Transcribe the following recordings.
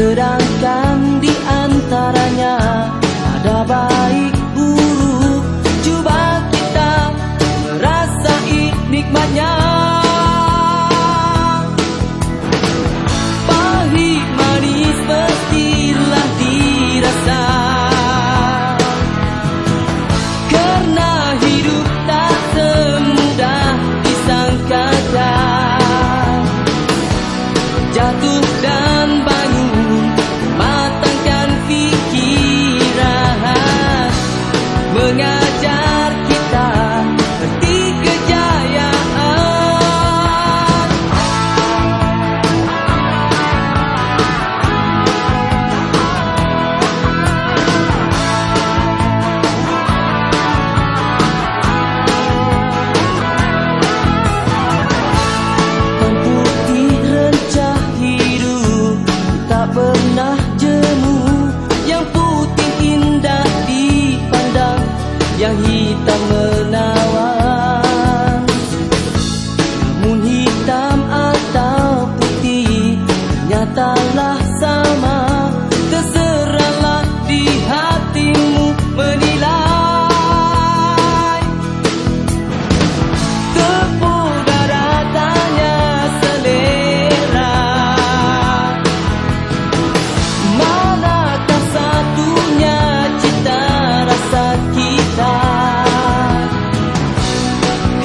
Sedangkan di antaranya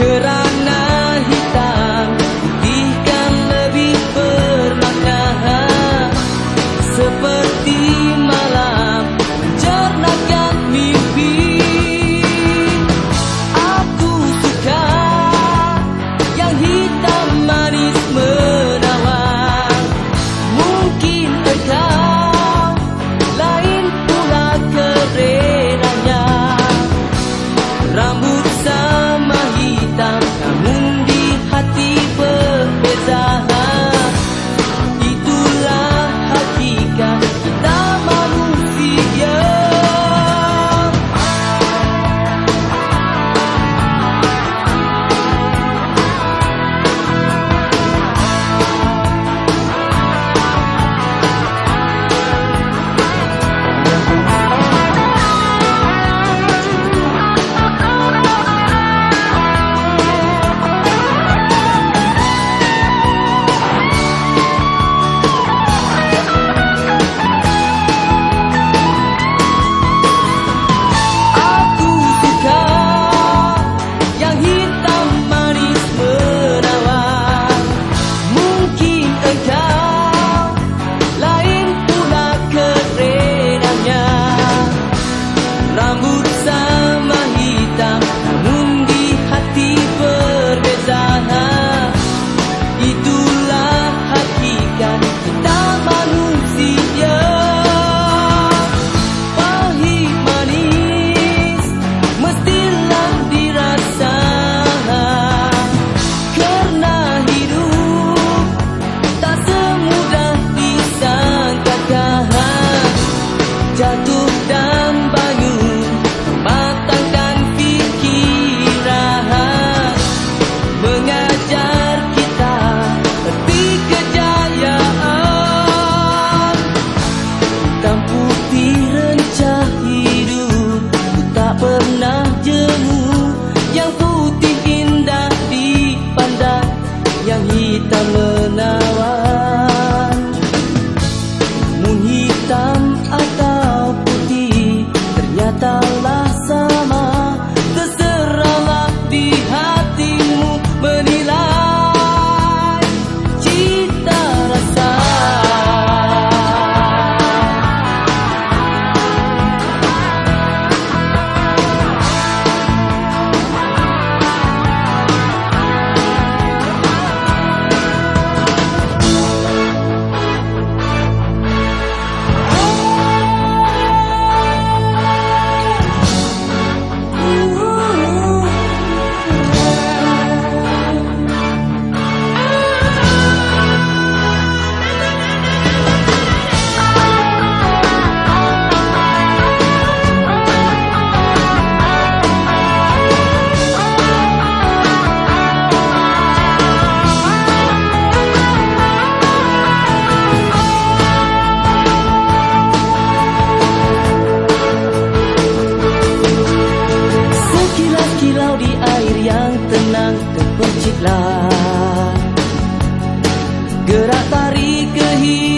could I? ya tenang terperciklah. Gerak tarik kehidupan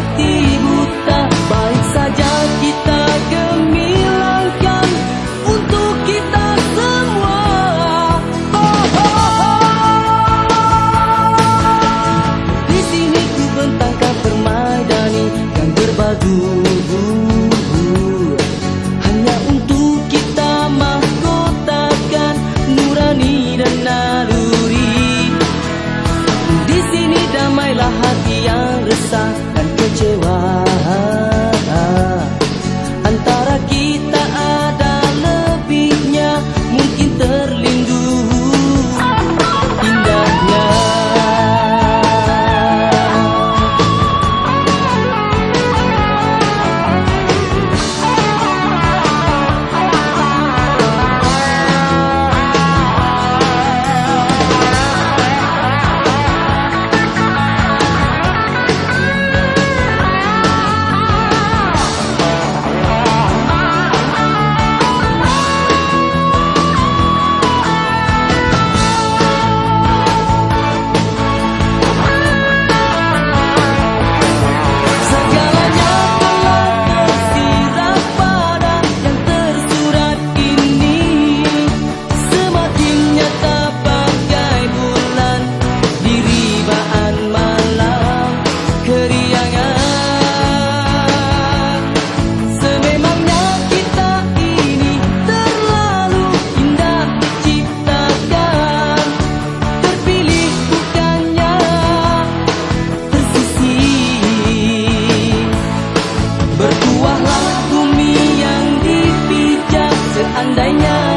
partir. Andainya